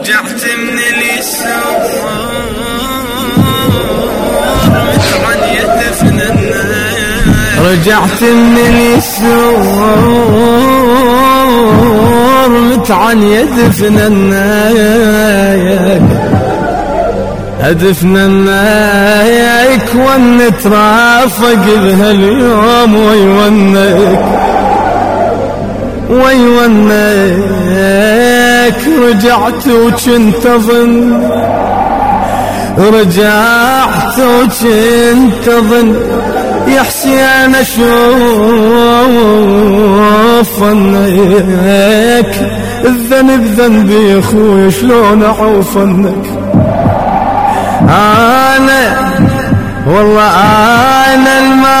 رجعت من اليسار رجعت من اليسار متعنية دفنناك هدفنا النايك ونترافق بهاليوم ويونك ويونك رجعت وكنت أظن. رجعت وكنت أظن. يا حسين أشوف انك الذنب ذنبي أخوي شلون أعوف انك أنا والله أنا الما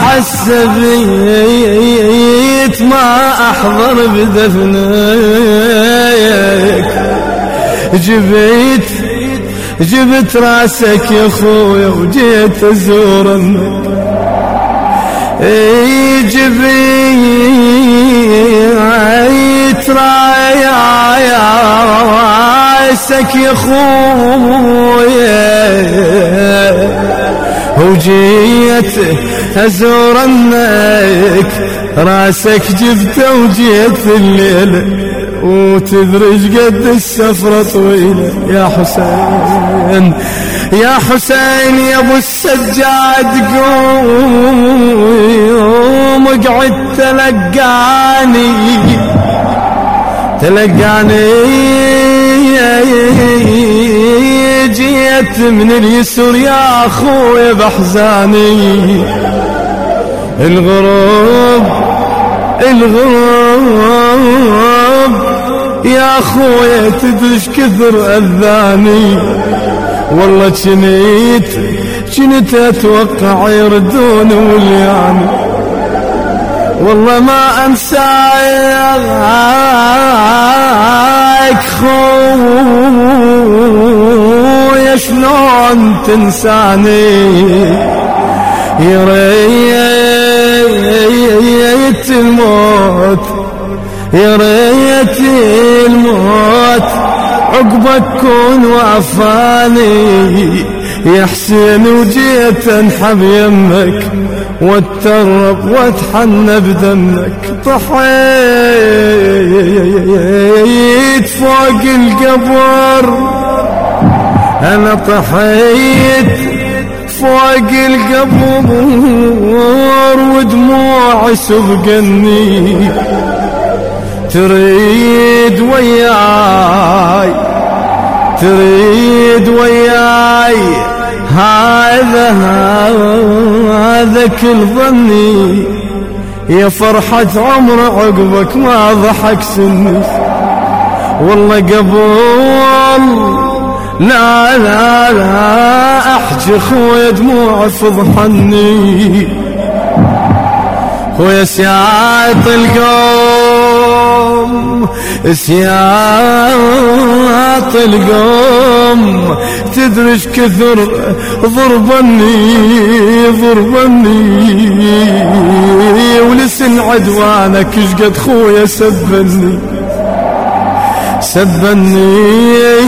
حس بيت ما أحضر بدفنك. جبيت جبت رأسك يا خويا وجيت أزورك. إي جبيت رأسك يا خويا وجيت ازورنك راسك جبته وجيت الليل. وتدرج قد السفرة طويلة. يا حسين يا حسين يا أبو السجاد قوم. اقعد تلقاني تلقاني. جيت من اليسر يا أخوي بحزاني. الغروب الغروب يا أخوي تدرش كثر أذاني. والله جنيت جنيت أتوقع يردون ولياني. والله ما أنساك خويا شلون تنساني؟ يا ريت الموت يا ريت الموت. عقبك كون وعفاني يا حسين وجيت انحب يمك واترب واتحنى بدمك. طحيت فوق القبر. أنا طحيت فوق القبر ودموع سبقني. تريد وياي تريد وياي. هذا هذا كل ظني. يا فرحة عمر عقبك ما ضحك سني. والله قبل لا لا لا أحجي خويا دموع فضحني. خويا سياط القوم سياط القوم تدرش كثر ضربني ضربني. ولسن عدوانك شقد خويا سبني. سبني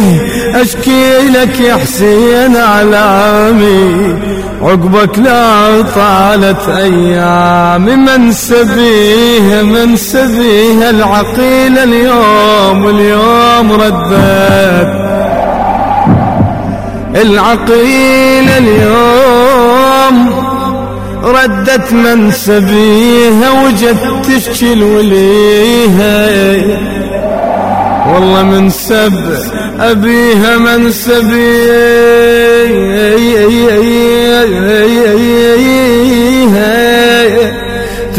أشكي لك يا حسين علامي عقبك لا طالت أيامي. من سبيه من سبيه العقيل اليوم اليوم ردت. العقيل اليوم ردت من سبيها وجت تشكي الوليها والله من سب أبيها من سبيها.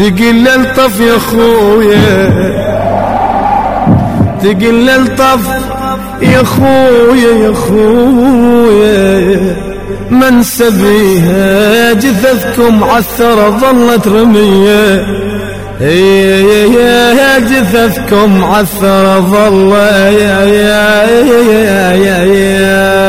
تقل ألطف يا خويا تقل ألطف يا خويا يا خويا من سبيها جثثكم عثرة ظلت رمية. يا جثثكم عثر ظل يا يا يا يا, يا